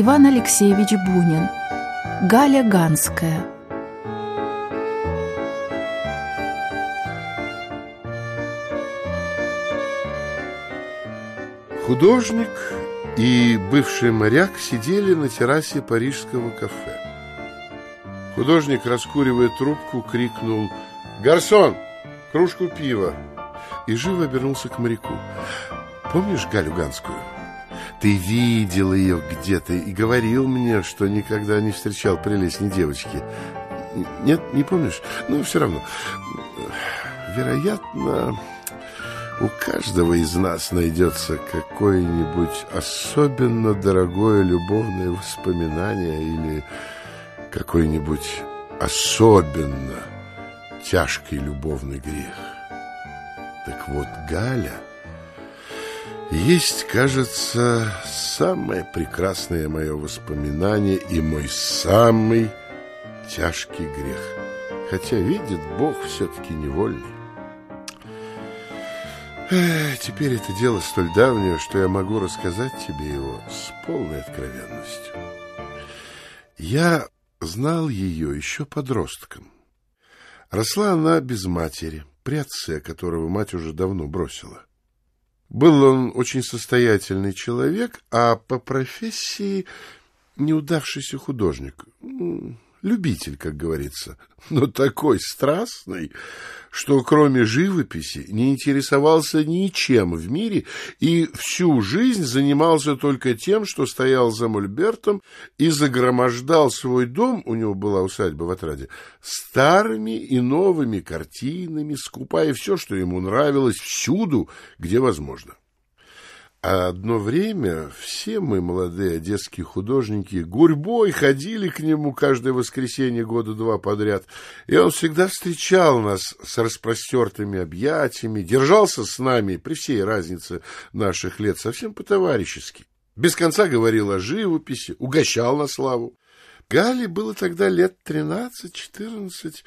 Иван Алексеевич Бунин. Галя Ганская. Художник и бывший моряк сидели на террасе парижского кафе. Художник, раскуривая трубку, крикнул «Гарсон, кружку пива!» и живо обернулся к моряку. «Помнишь Галю Ганскую?» Ты видел ее где-то и говорил мне, что никогда не встречал прелестней девочки. Нет, не помнишь? Ну, все равно. Вероятно, у каждого из нас найдется какое-нибудь особенно дорогое любовное воспоминание или какой-нибудь особенно тяжкий любовный грех. Так вот, Галя есть, кажется, самое прекрасное мое воспоминание и мой самый тяжкий грех. Хотя, видит Бог, все-таки невольный. Теперь это дело столь давнее, что я могу рассказать тебе его с полной откровенностью. Я знал ее еще подростком. Росла она без матери, при отце, которого мать уже давно бросила. Был он очень состоятельный человек, а по профессии неудавшийся художник любитель, как говорится, но такой страстный, что кроме живописи не интересовался ничем в мире и всю жизнь занимался только тем, что стоял за мольбертом и загромождал свой дом, у него была усадьба в Отраде, старыми и новыми картинами, скупая все, что ему нравилось, всюду, где возможно. А одно время все мы, молодые одесские художники, гурьбой ходили к нему каждое воскресенье года два подряд, и он всегда встречал нас с распростертыми объятиями, держался с нами при всей разнице наших лет совсем по-товарищески. Без конца говорил о живописи, угощал на славу. Гале было тогда лет тринадцать-четырнадцать,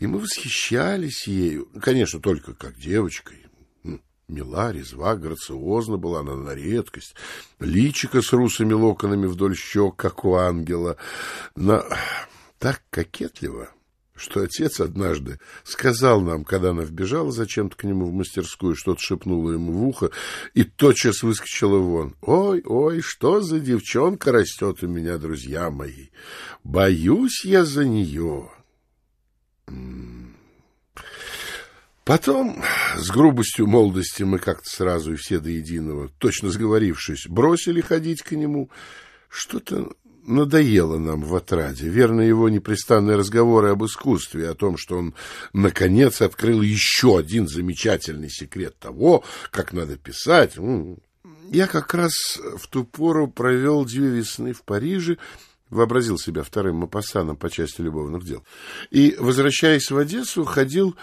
и мы восхищались ею, конечно, только как девочкой. Мила, резва, грациозна была она на редкость. Личика с русыми локонами вдоль щек, как у ангела. Но так кокетливо, что отец однажды сказал нам, когда она вбежала зачем-то к нему в мастерскую, что-то шепнула ему в ухо, и тотчас выскочила вон. «Ой, ой, что за девчонка растет у меня, друзья мои! Боюсь я за нее!» Потом, с грубостью молодости, мы как-то сразу и все до единого, точно сговорившись, бросили ходить к нему. Что-то надоело нам в отраде. Верно, его непрестанные разговоры об искусстве, о том, что он, наконец, открыл еще один замечательный секрет того, как надо писать. Я как раз в ту пору провел две весны в Париже, вообразил себя вторым мапассаном по части любовных дел. И, возвращаясь в Одессу, ходил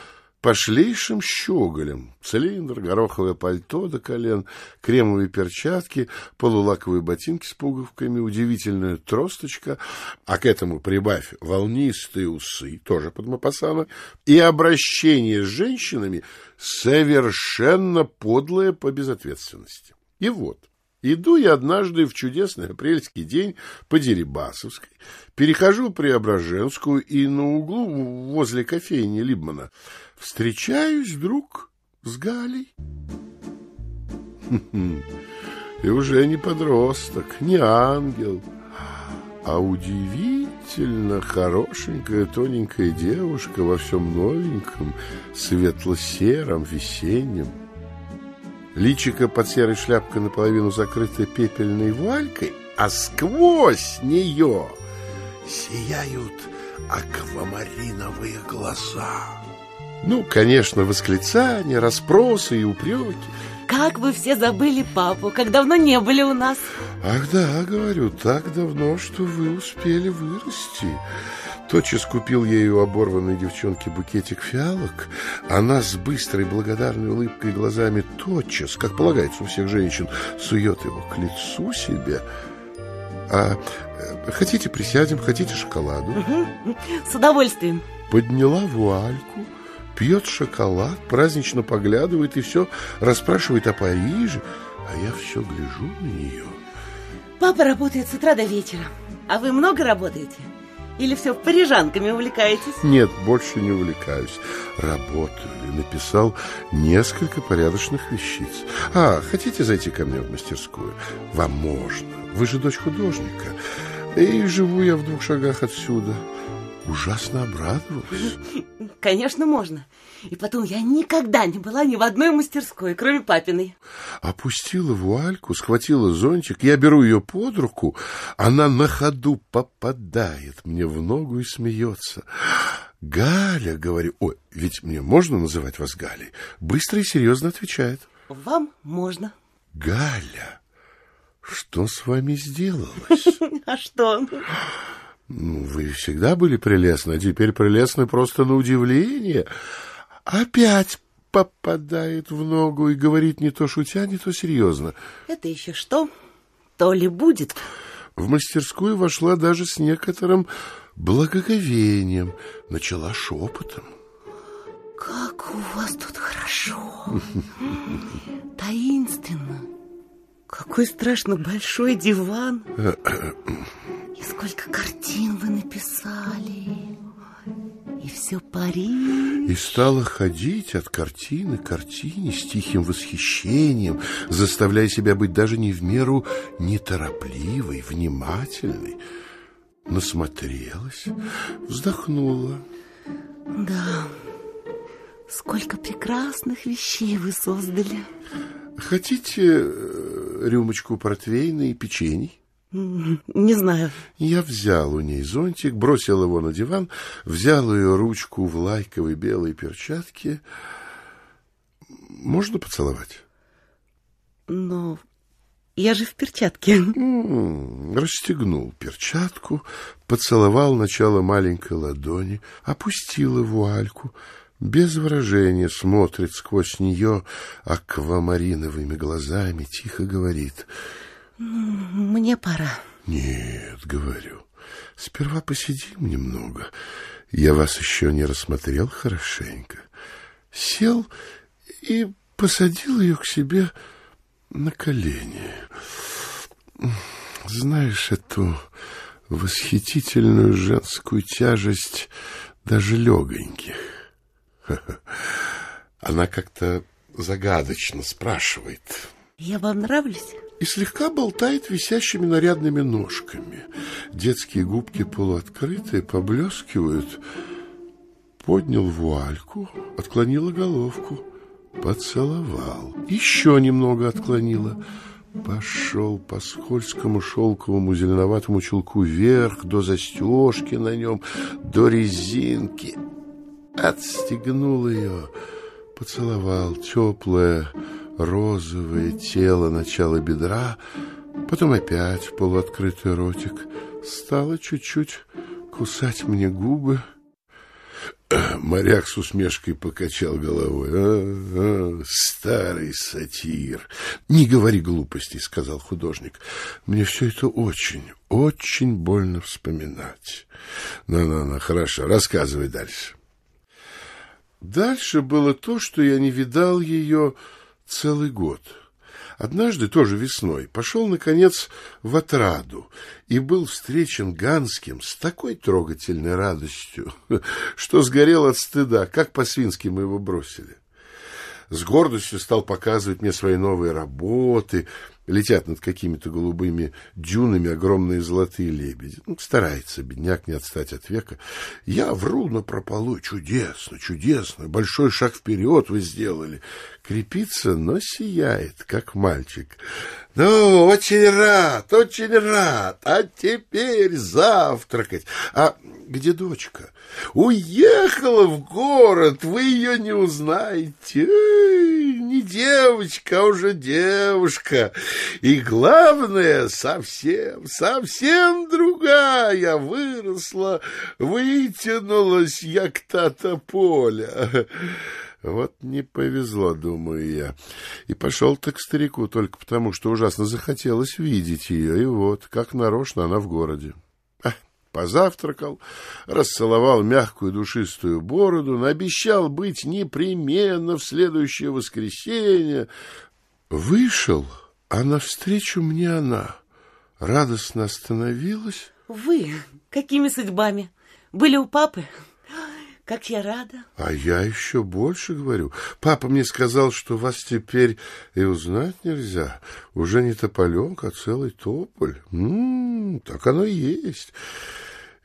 пошлейшим щеголем. Цилиндр, гороховое пальто до колен, кремовые перчатки, полулаковые ботинки с пуговками, удивительная тросточка, а к этому прибавь волнистые усы, тоже под Мапасана, и обращение с женщинами совершенно подлое по безответственности. И вот, Иду я однажды в чудесный апрельский день по Дерибасовской, перехожу Преображенскую и на углу возле кофейни Либмана встречаюсь вдруг с Галей. И уже не подросток, не ангел, а удивительно хорошенькая тоненькая девушка во всем новеньком, светло-сером, весеннем. Личико под серой шляпкой наполовину закрыто пепельной вуалькой, а сквозь нее сияют аквамариновые глаза. Ну, конечно, восклицания, расспросы и упреки. Как вы все забыли папу, как давно не были у нас. Ах да, говорю, так давно, что вы успели вырасти. Тотчас купил ею оборванной девчонке букетик фиалок. Она с быстрой благодарной улыбкой и глазами тотчас, как полагается у всех женщин, сует его к лицу себе. А э, хотите присядем, хотите шоколаду? Угу, с удовольствием. Подняла вуальку, пьет шоколад, празднично поглядывает и все расспрашивает о Париже. А я все гляжу на нее Папа работает с утра до вечера. А вы много работаете? Или все парижанками увлекаетесь? Нет, больше не увлекаюсь. Работаю и написал несколько порядочных вещиц. А, хотите зайти ко мне в мастерскую? Вам можно. Вы же дочь художника. И живу я в двух шагах отсюда. Ужасно обрадовалась. Конечно, можно. И потом я никогда не была ни в одной мастерской, кроме папиной. Опустила вуальку, схватила зонтик, я беру ее под руку, она на ходу попадает мне в ногу и смеется. Галя, говорю, ой, ведь мне можно называть вас Галей? Быстро и серьезно отвечает. Вам можно. Галя, что с вами сделалось? А что? Ну, вы всегда были прелестны, а теперь прелестны просто на удивление. Опять попадает в ногу и говорит не то шутя, не то серьезно. Это еще что? То ли будет. В мастерскую вошла даже с некоторым благоговением, начала шепотом. Как у вас тут хорошо. Таинственно. Какой страшно большой диван. И сколько картин вы написали. И все Париж. И стала ходить от картины к картине с тихим восхищением, заставляя себя быть даже не в меру неторопливой, внимательной. Насмотрелась, вздохнула. Да, сколько прекрасных вещей вы создали. Хотите э, рюмочку портвейна и печений? Не знаю. Я взял у ней зонтик, бросил его на диван, взял ее ручку в лайковой белой перчатке. Можно поцеловать? Но я же в перчатке. Расстегнул перчатку, поцеловал начало маленькой ладони, опустил вуальку, без выражения смотрит сквозь нее аквамариновыми глазами, тихо говорит — мне пора. Нет, говорю. Сперва посидим немного. Я вас еще не рассмотрел хорошенько. Сел и посадил ее к себе на колени. Знаешь, эту восхитительную женскую тяжесть даже легоньких. Она как-то загадочно спрашивает. Я вам нравлюсь? И слегка болтает висящими нарядными ножками. Детские губки полуоткрытые, поблескивают. Поднял вуальку, отклонила головку, поцеловал. Еще немного отклонила. Пошел по скользкому шелковому зеленоватому чулку вверх, до застежки на нем, до резинки. Отстегнул ее, поцеловал, теплое, розовое тело начала бедра, потом опять в полуоткрытый ротик. Стало чуть-чуть кусать мне губы. Моряк с усмешкой покачал головой. А, а, старый сатир. Не говори глупостей, сказал художник. Мне все это очень, очень больно вспоминать. Ну-ну-ну, хорошо, рассказывай дальше. Дальше было то, что я не видал ее целый год. Однажды, тоже весной, пошел, наконец, в отраду и был встречен Ганским с такой трогательной радостью, что сгорел от стыда, как по-свински мы его бросили. С гордостью стал показывать мне свои новые работы, летят над какими-то голубыми дюнами огромные золотые лебеди. Ну, старается бедняк не отстать от века. Я вру на прополу. Чудесно, чудесно. Большой шаг вперед вы сделали. Крепится, но сияет, как мальчик. Ну, очень рад, очень рад. А теперь завтракать. А где дочка? Уехала в город, вы ее не узнаете. Не девочка, а уже девушка. И главное, совсем, совсем другая. Выросла, вытянулась, як та-то поля. Вот не повезло, думаю я. И пошел-то к старику только потому, что ужасно захотелось видеть ее. И вот, как нарочно, она в городе. Позавтракал, расцеловал мягкую душистую бороду, наобещал быть непременно в следующее воскресенье. Вышел, а навстречу мне она, радостно остановилась. Вы? Какими судьбами? Были у папы? Как я рада. А я еще больше говорю. Папа мне сказал, что вас теперь и узнать нельзя. Уже не тополек, а целый тополь. М -м, так оно и есть.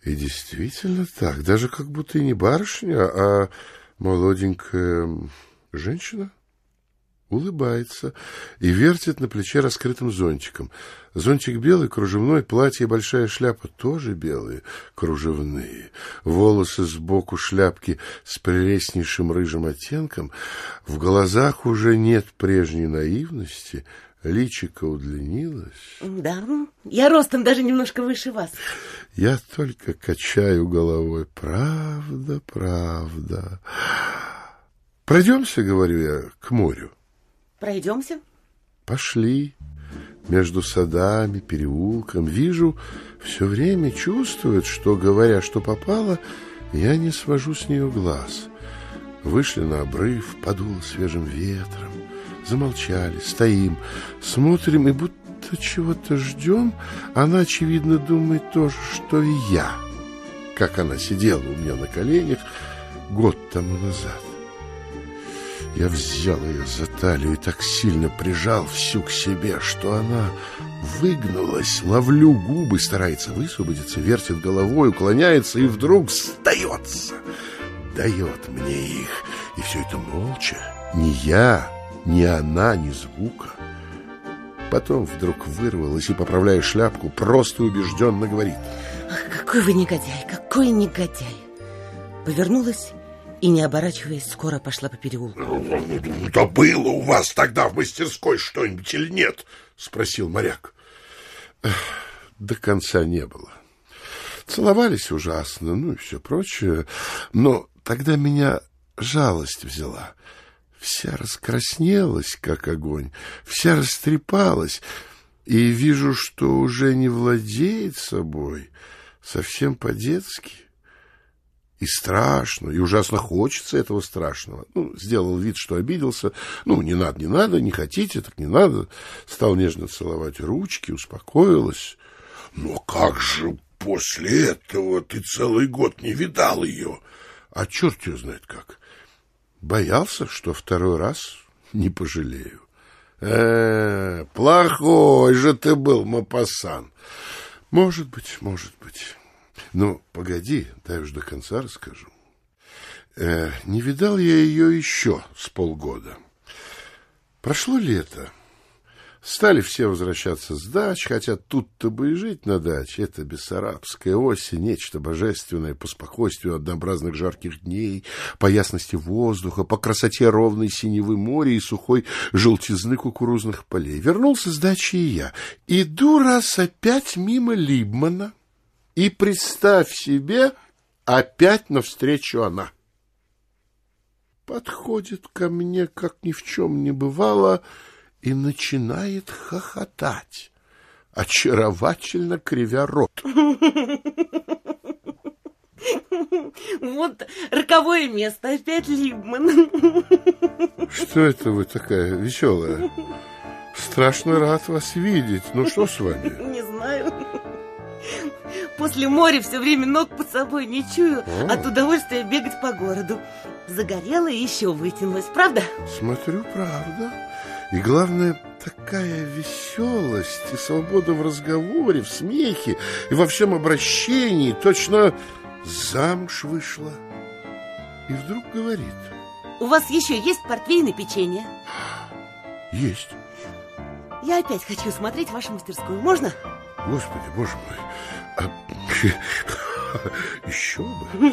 И действительно так. Даже как будто и не барышня, а молоденькая женщина улыбается и вертит на плече раскрытым зонтиком. Зонтик белый, кружевной, платье и большая шляпа тоже белые, кружевные. Волосы сбоку шляпки с прелестнейшим рыжим оттенком. В глазах уже нет прежней наивности, личико удлинилось. Да, я ростом даже немножко выше вас. Я только качаю головой. Правда, правда. Пройдемся, говорю я, к морю. Пройдемся? Пошли. Между садами, переулком. Вижу, все время чувствует, что, говоря, что попало, я не свожу с нее глаз. Вышли на обрыв, подуло свежим ветром. Замолчали, стоим, смотрим и будто чего-то ждем. Она, очевидно, думает то же, что и я. Как она сидела у меня на коленях год тому назад. Я взял ее за талию и так сильно прижал всю к себе, что она выгнулась, ловлю губы, старается высвободиться, вертит головой, уклоняется и вдруг сдается. Дает мне их, и все это молча. Ни я, ни она, ни звука. Потом вдруг вырвалась и, поправляя шляпку, просто убежденно говорит. Ах, какой вы негодяй, какой негодяй. Повернулась и, не оборачиваясь, скоро пошла по переулку. — Да было у вас тогда в мастерской что-нибудь или нет? — спросил моряк. До конца не было. Целовались ужасно, ну и все прочее, но тогда меня жалость взяла. Вся раскраснелась, как огонь, вся растрепалась, и вижу, что уже не владеет собой, совсем по-детски. И страшно, и ужасно хочется этого страшного. Ну, сделал вид, что обиделся. Ну, не надо, не надо, не хотите, так не надо. Стал нежно целовать ручки, успокоилась. Но как же после этого ты целый год не видал ее? А черт ее знает как. Боялся, что второй раз не пожалею. Э, плохой же ты был, Мапасан. Может быть, может быть. Ну, погоди, дай уж до конца расскажу. Э, не видал я ее еще с полгода. Прошло лето. Стали все возвращаться с дач, хотя тут-то бы и жить на даче. Это бессарабская осень, нечто божественное по спокойствию однообразных жарких дней, по ясности воздуха, по красоте ровной синевы моря и сухой желтизны кукурузных полей. Вернулся с дачи и я. Иду раз опять мимо Либмана — и представь себе, опять навстречу она. Подходит ко мне, как ни в чем не бывало, и начинает хохотать, очаровательно кривя рот. Вот роковое место, опять Либман. Что это вы такая веселая? Страшно рад вас видеть. Ну что с вами? После моря все время ног под собой не чую О. от удовольствия бегать по городу. Загорела и еще вытянулась, правда? Смотрю, правда. И главное, такая веселость и свобода в разговоре, в смехе и во всем обращении. Точно замуж вышла. И вдруг говорит. У вас еще есть портвейн и печенье? Есть. Я опять хочу смотреть вашу мастерскую. Можно? Господи, боже мой. А... Еще бы.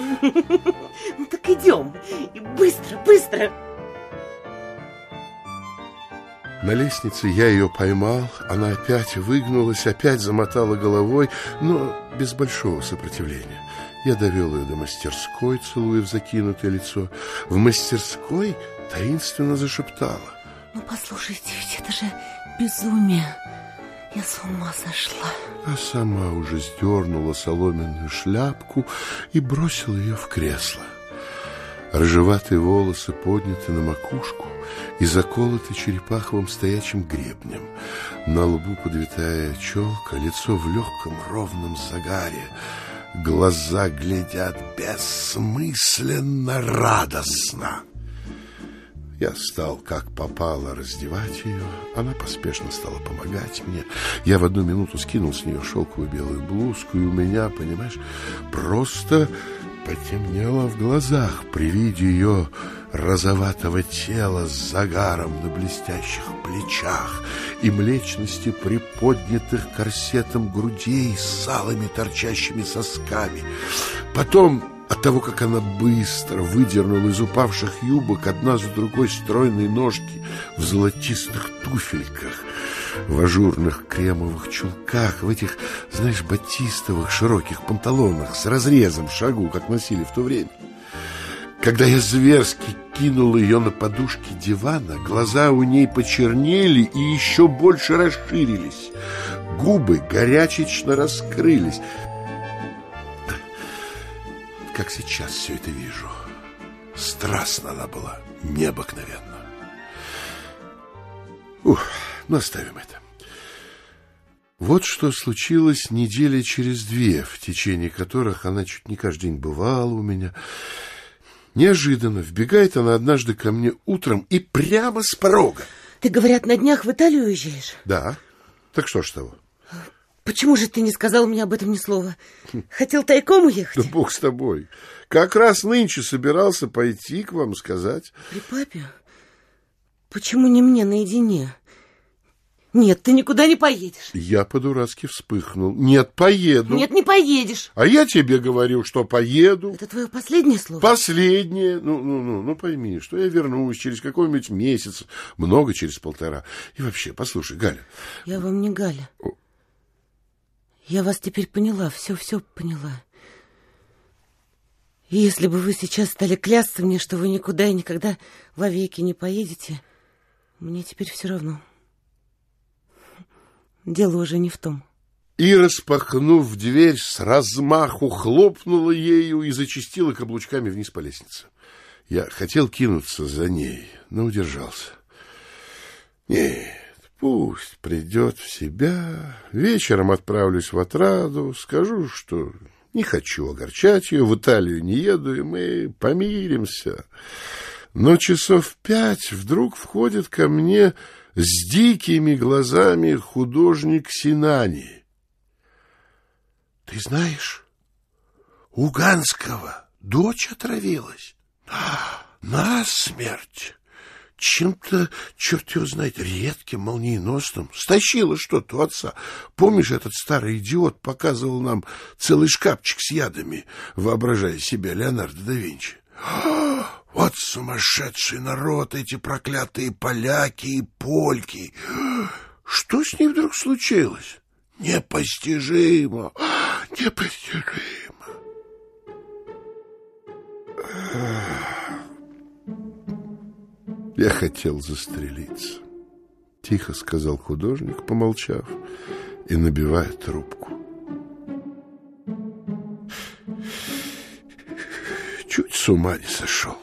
Ну так идем. И быстро, быстро. На лестнице я ее поймал, она опять выгнулась, опять замотала головой, но без большого сопротивления. Я довел ее до мастерской, целуя в закинутое лицо. В мастерской таинственно зашептала. Ну, послушайте, ведь это же безумие. Я с ума сошла. А сама уже сдернула соломенную шляпку и бросила ее в кресло. Рыжеватые волосы подняты на макушку и заколоты черепаховым стоячим гребнем. На лбу подвитая челка, лицо в легком ровном загаре. Глаза глядят бессмысленно радостно. Я стал, как попало, раздевать ее. Она поспешно стала помогать мне. Я в одну минуту скинул с нее шелковую белую блузку, и у меня, понимаешь, просто потемнело в глазах при виде ее розоватого тела с загаром на блестящих плечах и млечности приподнятых корсетом грудей с салыми торчащими сосками. Потом от того, как она быстро выдернула из упавших юбок одна за другой стройные ножки в золотистых туфельках, в ажурных кремовых чулках, в этих, знаешь, батистовых широких панталонах с разрезом шагу, как носили в то время. Когда я зверски кинул ее на подушки дивана, глаза у ней почернели и еще больше расширились. Губы горячечно раскрылись. Как сейчас все это вижу. Страстно она была, необыкновенно. Ух, ну оставим это. Вот что случилось недели через две, в течение которых она чуть не каждый день бывала у меня. Неожиданно вбегает она однажды ко мне утром и прямо с порога. Ты, говорят, на днях в Италию уезжаешь? Да. Так что ж того? Почему же ты не сказал мне об этом ни слова? Хотел тайком уехать? Да бог с тобой. Как раз нынче собирался пойти к вам сказать. При папе? Почему не мне наедине? Нет, ты никуда не поедешь. Я по-дурацки вспыхнул. Нет, поеду. Нет, не поедешь. А я тебе говорю, что поеду. Это твое последнее слово? Последнее. Ну, ну, ну, ну пойми, что я вернусь через какой-нибудь месяц, много через полтора. И вообще, послушай, Галя. Я вам не Галя. Я вас теперь поняла, все-все поняла. И если бы вы сейчас стали клясться мне, что вы никуда и никогда вовеки не поедете, мне теперь все равно. Дело уже не в том. И, распахнув дверь, с размаху хлопнула ею и зачастила каблучками вниз по лестнице. Я хотел кинуться за ней, но удержался. Нет, пусть придет в себя. Вечером отправлюсь в отраду, скажу, что не хочу огорчать ее, в Италию не еду, и мы помиримся. Но часов пять вдруг входит ко мне с дикими глазами художник Синани. Ты знаешь, у Ганского дочь отравилась. На смерть. Чем-то, черт его знает, редким, молниеносным. Стащила что-то у отца. Помнишь, этот старый идиот показывал нам целый шкафчик с ядами, воображая себя Леонардо да Винчи? Вот сумасшедший народ, эти проклятые поляки и польки. Что с ней вдруг случилось? Непостижимо, непостижимо. Я хотел застрелиться, тихо сказал художник, помолчав и набивая трубку. Чуть с ума не сошел.